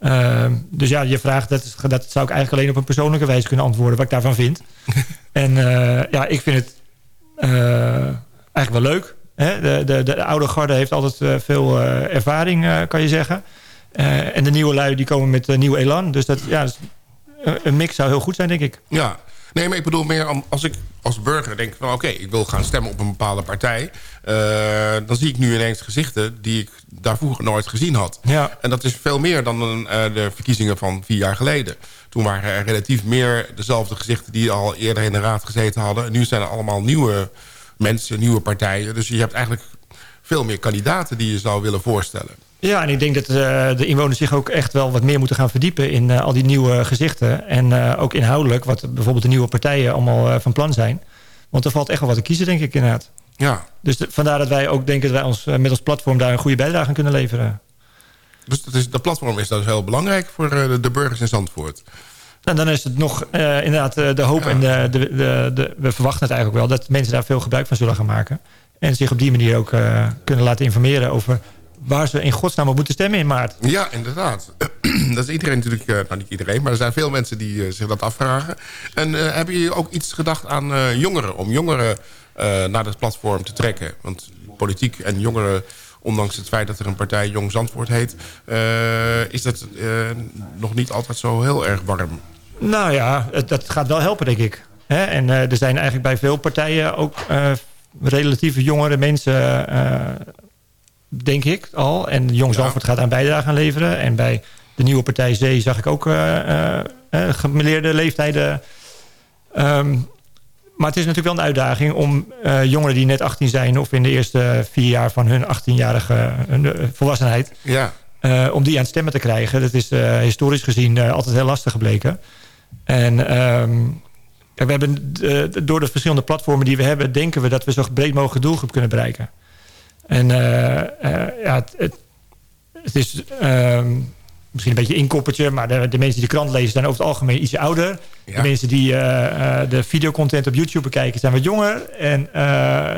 Uh, dus ja, je vraagt, dat, dat zou ik eigenlijk alleen op een persoonlijke wijze kunnen antwoorden... wat ik daarvan vind. en uh, ja, ik vind het eigenlijk wel leuk. Hè? De, de, de oude garde heeft altijd veel ervaring, kan je zeggen. en de nieuwe lui die komen met nieuw elan. Dus dat, ja, dat een mix zou heel goed zijn, denk ik. Ja, nee, maar ik bedoel meer als ik als burger denk van... oké, ik wil gaan stemmen op een bepaalde partij... Uh, dan zie ik nu ineens gezichten die ik daar vroeger nooit gezien had. Ja. En dat is veel meer dan een, uh, de verkiezingen van vier jaar geleden. Toen waren er relatief meer dezelfde gezichten... die al eerder in de raad gezeten hadden. En nu zijn er allemaal nieuwe mensen, nieuwe partijen. Dus je hebt eigenlijk veel meer kandidaten die je zou willen voorstellen. Ja, en ik denk dat eh, de inwoners zich ook echt wel wat meer moeten gaan verdiepen... in eh, al die nieuwe gezichten. En eh, ook inhoudelijk, wat bijvoorbeeld de nieuwe partijen allemaal van plan zijn. Want er valt echt wel wat te kiezen, denk ik inderdaad. Ja, Dus de- vandaar dat wij ook denken dat wij ons, met ons platform... daar een goede bijdrage aan kunnen leveren. dus dat, is, dat platform is dus heel belangrijk voor de, de burgers in Zandvoort. En dan is het nog inderdaad de hoop en de, de, de, de- we verwachten het eigenlijk wel... dat mensen daar veel gebruik van zullen gaan maken. En zich op die manier ook kunnen laten informeren over... waar ze in godsnaam op moeten stemmen in maart. Ja, inderdaad. dat is iedereen natuurlijk... eh, nou, niet iedereen, maar er zijn veel mensen die eh, zich dat afvragen. En eh, hebben jullie ook iets gedacht aan jongeren? Om jongeren naar het platform te trekken? Want politiek en jongeren... Ondanks het feit dat er een partij Jong Zandvoort heet... is dat nog niet altijd zo heel erg warm. Nou ja, dat gaat wel helpen, denk ik. Hè? En er zijn eigenlijk bij veel partijen ook relatieve jongere mensen, denk ik al. En Jong Zandvoort gaat een bijdrage aan leveren. En bij de nieuwe partij Zee zag ik ook eh, eh, eh, gemeleerde leeftijden. Ehm, maar het is natuurlijk wel een uitdaging om jongeren die net 18 zijn... of in de eerste vier jaar van hun 18-jarige hun, eh, volwassenheid... Ja, om die aan het stemmen te krijgen. Dat is historisch gezien altijd heel lastig gebleken. En ehm, we hebben door de verschillende platformen die we hebben... denken we dat we zo breed mogelijk doelgroep kunnen bereiken. En eh, eh, ja, het, het, het is ehm, misschien een beetje inkoppertje... maar de, de mensen die de krant lezen zijn over het algemeen iets ouder. Ja. De mensen die eh, eh, de videocontent op YouTube bekijken zijn wat jonger. En eh,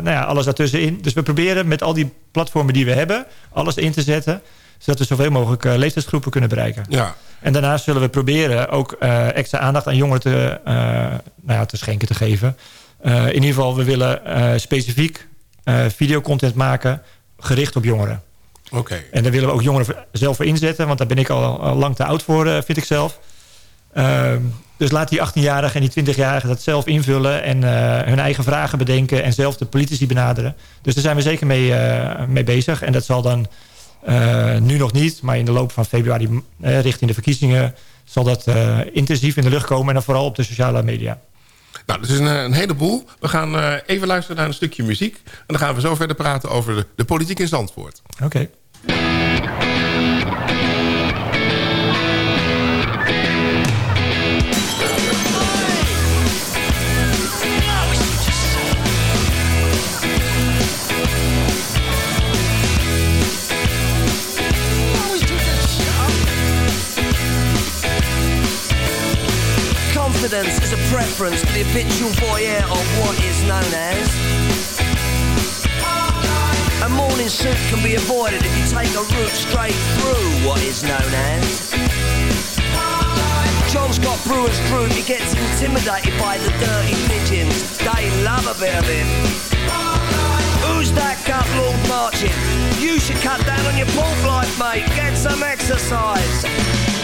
nou ja, alles daartussenin. Dus we proberen met al die platformen die we hebben... alles in te zetten zodat we zoveel mogelijk eh, leeftijdsgroepen kunnen bereiken. ja. En daarnaast zullen we proberen ook extra aandacht aan jongeren te, nou ja, te schenken, te geven. In ieder geval, we willen specifiek videocontent maken gericht op jongeren. Oké. En daar willen we ook jongeren zelf voor inzetten. Want daar ben ik al, al lang te oud voor, eh, vind ik zelf. Ehm, dus laat die 18-jarigen en die 20-jarigen dat zelf invullen... en eh, hun eigen vragen bedenken en zelf de politici benaderen. Dus daar zijn we zeker mee, eh, mee bezig. En dat zal dan eh, nu nog niet... maar in de loop van februari eh, richting de verkiezingen... zal dat eh, intensief in de lucht komen... en dan vooral op de sociale media. Nou, dat is een, een heleboel. We gaan eh, even luisteren naar een stukje muziek. En dan gaan we zo verder praten over de, de politiek in Zandvoort. Oké. Preference the habitual voyeur of what is known as. A morning suit can be avoided if you take a route straight through what is known as. John's got brewer's group, he gets intimidated by the dirty pigeons. They love a bit of him. Who's that gut lord marching? You should cut down on your pork life, mate. Get some exercise.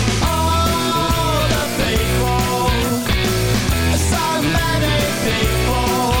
before.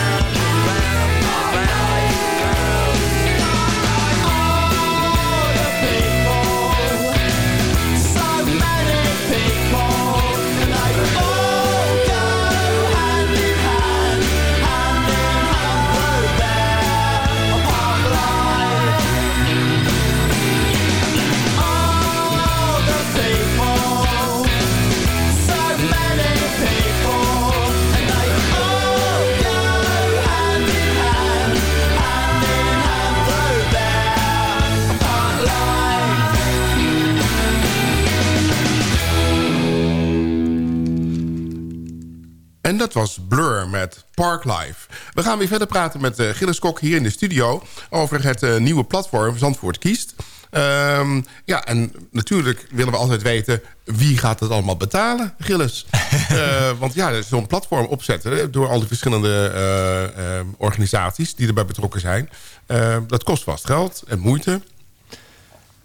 dat was Blur met Parklife. We gaan weer verder praten met eh, Gilles Kok hier in de studio... over het eh, nieuwe platform Zandvoort Kiest. Ehm, ja, en natuurlijk willen we altijd weten... wie gaat het allemaal betalen, Gilles? Eh, want ja, zo'n platform opzetten... door al die verschillende organisaties die erbij betrokken zijn... dat kost vast geld en moeite.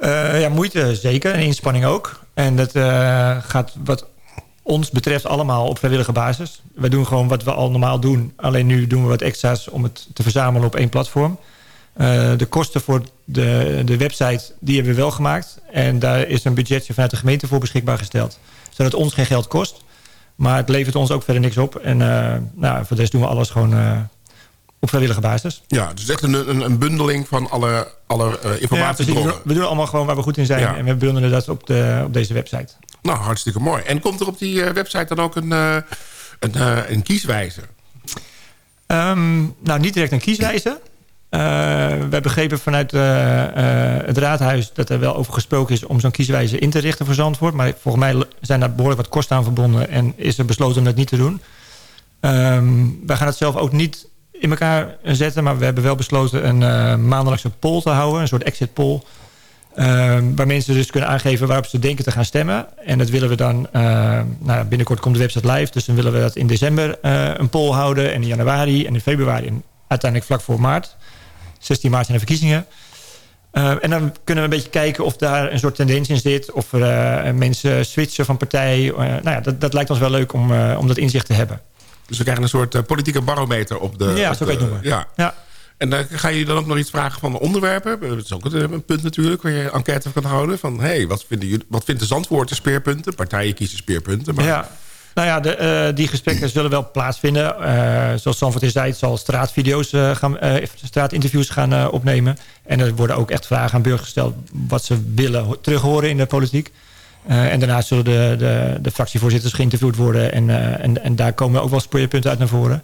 Ja, moeite zeker en inspanning ook. En dat gaat wat ons betreft allemaal op vrijwillige basis. We doen gewoon wat we al normaal doen. Alleen nu doen we wat extra's om het te verzamelen op één platform. Eh, de kosten voor de, de website, die hebben we wel gemaakt. En daar is een budgetje vanuit de gemeente voor beschikbaar gesteld. Zodat het ons geen geld kost. Maar het levert ons ook verder niks op. En eh, nou, voor de rest doen we alles gewoon eh, op vrijwillige basis. Ja, dus echt een, een, een bundeling van alle, alle Ja, informatie. precies. we, doen, we doen allemaal gewoon waar we goed in zijn. Ja. En we bundelen dat op, de, op deze website. Nou, hartstikke mooi. En komt er op die eh, website dan ook een, eh, een, eh, een kieswijzer? Ehm, nou, niet direct een kieswijze. We begrepen vanuit het raadhuis dat er wel over gesproken is om zo'n kieswijze in te richten voor Zandvoort. Maar volgens mij zijn daar behoorlijk wat kosten aan verbonden en is er besloten om dat niet te doen. Ehm, wij gaan het zelf ook niet in elkaar zetten, maar we hebben wel besloten een maandelijkse poll te houden, een soort exit poll. Ehm, waar mensen dus kunnen aangeven waarop ze denken te gaan stemmen. En dat willen we dan... eh, nou, binnenkort komt de website live. Dus dan willen we dat in december eh, een poll houden. En in januari en in februari. En uiteindelijk vlak voor maart. 16 maart zijn de verkiezingen. Eh, en dan kunnen we een beetje kijken of daar een soort tendens in zit. Of er mensen switchen van partij. Nou ja, dat, dat lijkt ons wel leuk om, om dat inzicht te hebben. Dus we krijgen een soort politieke barometer op de... Ja, op zo kan je het noemen. Ja. Ja. En dan ga je dan ook nog iets vragen van de onderwerpen. Dat is ook een, een punt natuurlijk waar je enquête kan houden. Van, hey, wat, vinden jullie, wat vindt de Zandvoorten speerpunten? Partijen kiezen speerpunten. Maar Ja. Nou ja, de, eh, die gesprekken zullen wel plaatsvinden. Eh, zoals Sanford is zei, het zal straatvideo's eh, gaan, eh, straatinterviews gaan eh, opnemen. En er worden ook echt vragen aan burgers gesteld wat ze willen ho- terughoren in de politiek. Eh, en daarnaast zullen de, de, de fractievoorzitters geïnterviewd worden. En, eh, en, en daar komen ook wel speerpunten uit naar voren.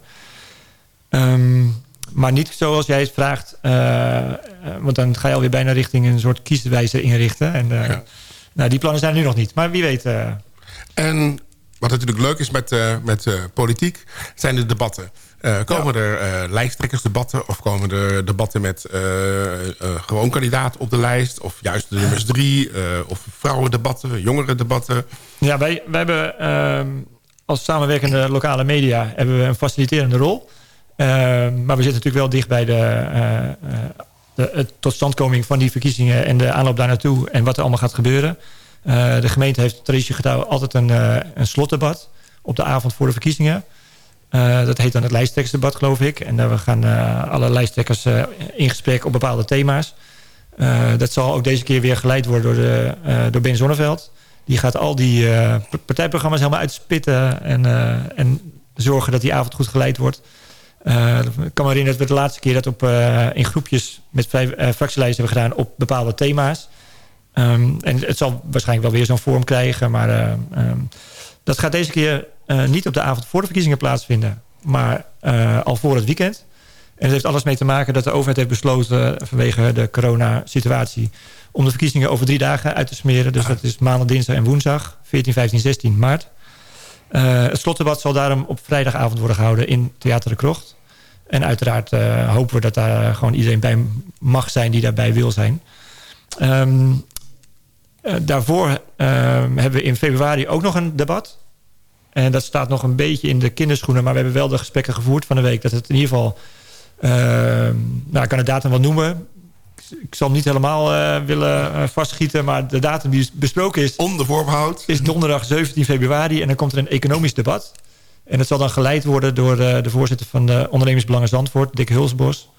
Ehm, maar niet zoals jij het vraagt. eh, eh, want dan ga je alweer bijna richting een soort kieswijzer inrichten. En, eh, nou, die plannen zijn er nu nog niet. Maar wie weet... En wat natuurlijk leuk is met, met politiek, zijn de debatten. Komen er lijsttrekkersdebatten of komen er debatten met gewoon kandidaat op de lijst... of juist de nummers drie, of vrouwendebatten, jongerendebatten? Ja, wij, wij hebben ehm, als samenwerkende lokale media hebben we een faciliterende rol. Ehm, maar we zitten natuurlijk wel dicht bij de, eh, eh, de totstandkoming van die verkiezingen en de aanloop daar naartoe en wat er allemaal gaat gebeuren. Eh, de gemeente heeft traditie getrouw altijd een, een slotdebat op de avond voor de verkiezingen. Dat heet dan het lijsttrekkersdebat, geloof ik. En daar we gaan alle lijsttrekkers in gesprek op bepaalde thema's. Dat zal ook deze keer weer geleid worden door, de, door Ben Zonneveld. Die gaat al die partijprogramma's helemaal uitspitten... En, en zorgen dat die avond goed geleid wordt. Eh, ik kan me herinneren dat we de laatste keer dat op, eh, in groepjes... met eh, fractielijsten hebben gedaan op bepaalde thema's. Ehm, en het zal waarschijnlijk wel weer zo'n vorm krijgen. Maar eh, ehm, dat gaat deze keer niet op de avond voor de verkiezingen plaatsvinden. Maar al voor het weekend. En het heeft alles mee te maken dat de overheid heeft besloten... vanwege de coronasituatie... om de verkiezingen over drie dagen uit te smeren. Dus dat is maandag, dinsdag en woensdag. 14, 15, 16 maart. Eh, het slotdebat zal daarom op vrijdagavond worden gehouden in Theater de Krocht. En uiteraard eh, hopen we dat daar gewoon iedereen bij mag zijn die daarbij wil zijn. Ehm, eh, daarvoor ehm, hebben we in februari ook nog een debat. En dat staat nog een beetje in de kinderschoenen. Maar we hebben wel de gesprekken gevoerd van de week. Dat het in ieder geval... ehm, nou, ik kan de datum wel noemen. Ik zal hem niet helemaal eh, willen eh, vastschieten. Maar de datum die besproken is... Onder voorbehoud. Is donderdag 17 februari. En dan komt er een economisch debat. En dat zal dan geleid worden door eh, de voorzitter van de ondernemersbelangen Zandvoort, Dick Hulsbos.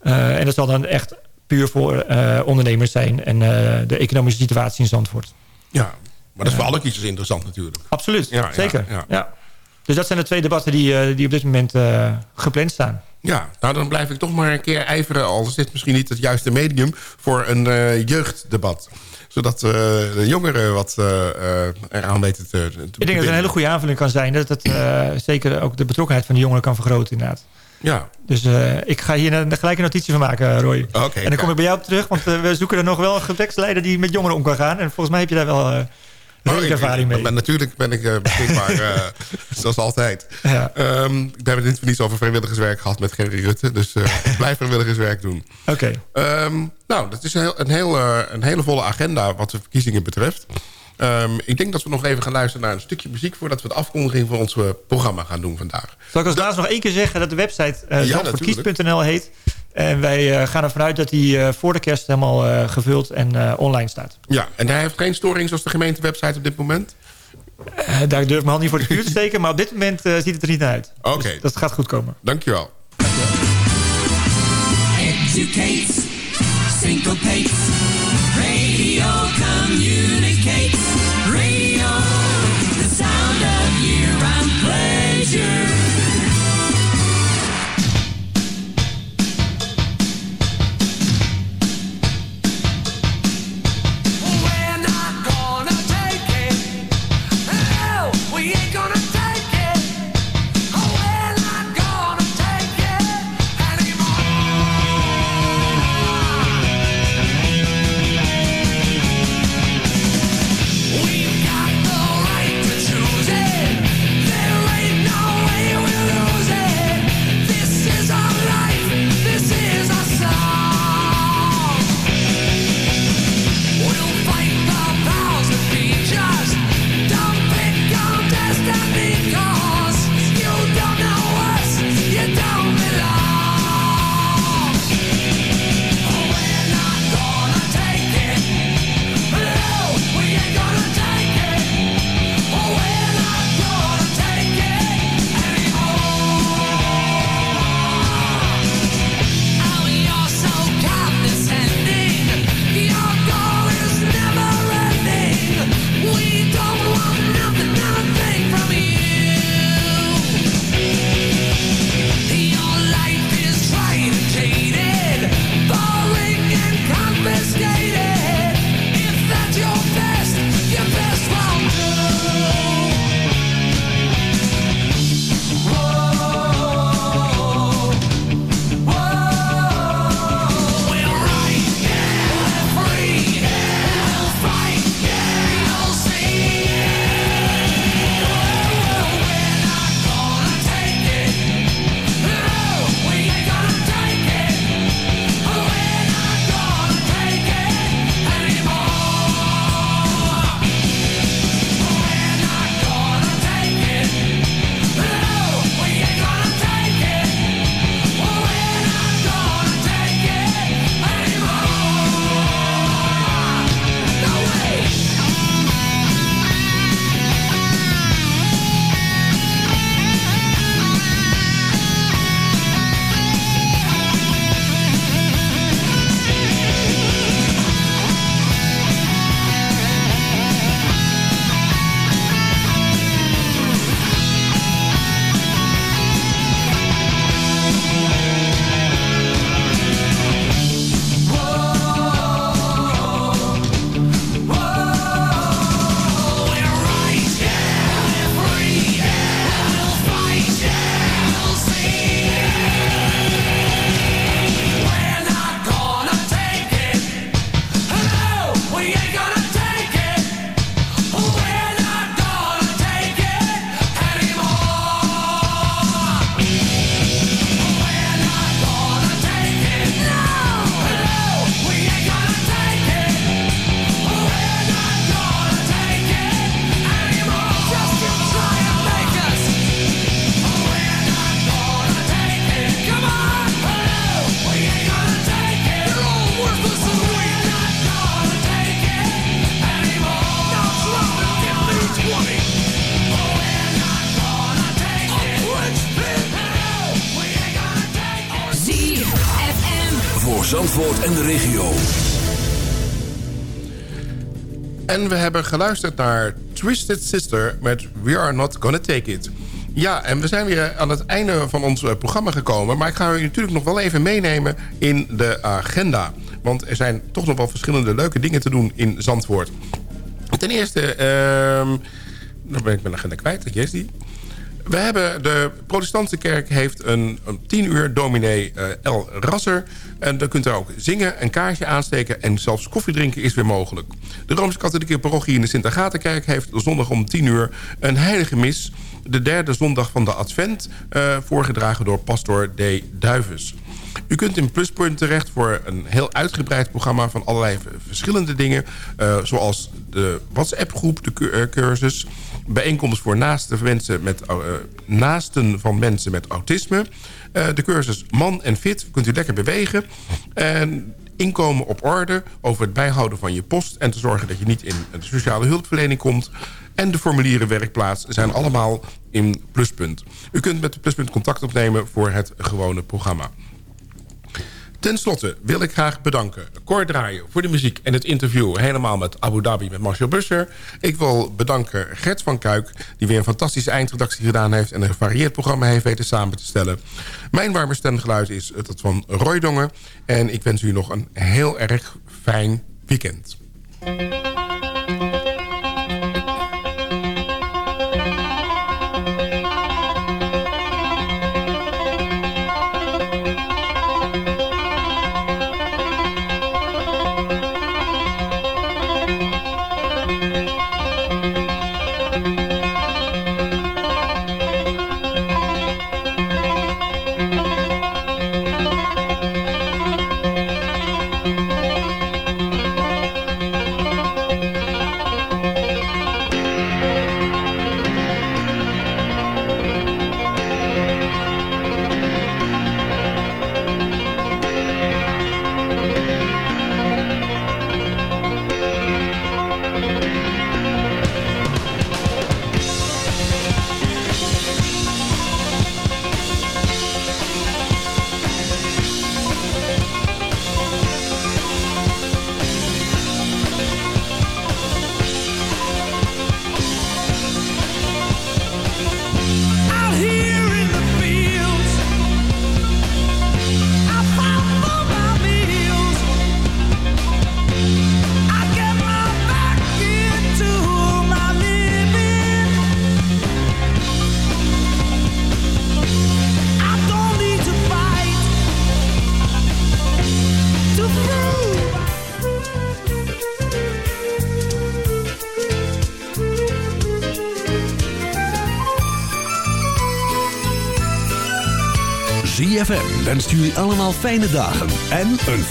En dat zal dan echt puur voor ondernemers zijn en de economische situatie in Zandvoort. Ja, maar dat is voor alle kiezers interessant natuurlijk. Absoluut, Ja, zeker. ja. Ja, Dus dat zijn de twee debatten die, die op dit moment gepland staan. Ja, nou dan blijf ik toch maar een keer ijveren... al is dit misschien niet het juiste medium... voor een eh, jeugddebat. Zodat eh, de jongeren wat eh, eraan weten te, te Ik denk dat het een hele goede aanvulling kan zijn. Dat het zeker ook de betrokkenheid van de jongeren kan vergroten inderdaad. Ja. Dus ik ga hier een, gelijk een notitie van maken, Roy. Oké, en dan kom ik bij jou op terug, want we zoeken er nog wel een gespreksleider die met jongeren om kan gaan. En volgens mij heb je daar wel redelijk ervaring mee. Maar natuurlijk ben ik eh, beschikbaar, eh, zoals altijd. Ja. Ehm, ik heb het niet over vrijwilligerswerk gehad met Gerry Rutte. Dus eh, ik blijf vrijwilligerswerk doen. Oké. Ehm, nou, dat is een, heel, een, heel, een hele volle agenda wat de verkiezingen betreft. Ehm, ik denk dat we nog even gaan luisteren naar een stukje muziek... voordat we de afkondiging van ons programma gaan doen vandaag. Zal ik als laatste nog één keer zeggen dat de website uh, Ja, zandvoortkies.nl heet. En wij uh, gaan ervan uit dat die uh, voor de kerst helemaal uh, gevuld en uh, online staat. Ja, en hij heeft geen storing zoals de gemeentewebsite op dit moment? Uh, daar durf ik mijn hand niet voor de vuur te steken. maar op dit moment uh, ziet het er niet naar uit. Oké. Okay. Dus dat gaat goed komen. Dankjewel. Radio En we hebben geluisterd naar Twisted Sister met We Are Not Gonna Take It. Ja, en we zijn weer aan het einde van ons eh, programma gekomen. Maar ik ga u natuurlijk nog wel even meenemen in de agenda. Want er zijn toch nog wel verschillende leuke dingen te doen in Zandvoort. Ten eerste, ehm dan ben ik mijn agenda kwijt, dat is die. We hebben de protestantse kerk heeft een, een tien uur dominee eh, El Rasser. En dan kunt u ook zingen, een kaartje aansteken... en zelfs koffie drinken is weer mogelijk. De Rooms-Katholieke parochie in de Sint-Agatenkerk... heeft zondag om tien uur een heilige mis... de derde zondag van de Advent... eh, voorgedragen door pastor D. Duives. U kunt in Pluspunt terecht voor een heel uitgebreid programma... van allerlei verschillende dingen. eh, zoals de WhatsApp-groep, de cu- cursus... bijeenkomst voor naasten, mensen met, eh, naasten van mensen met autisme... eh, de cursus Man en Fit, kunt u lekker bewegen... en inkomen op orde over het bijhouden van je post... en te zorgen dat je niet in de sociale hulpverlening komt... en de formulieren werkplaats zijn allemaal in Pluspunt. U kunt met de Pluspunt contact opnemen voor het gewone programma. Ten slotte wil ik graag bedanken Cor Draaien voor de muziek en het interview... helemaal met Abu Dhabi met Marcel Busser. Ik wil bedanken Gert van Kuik... die weer een fantastische eindredactie gedaan heeft... en een gevarieerd programma heeft weten samen te stellen. Mijn warme stemgeluid is dat van Roy Dongen. En ik wens u nog een heel erg fijn weekend. Wenst jullie allemaal fijne dagen en een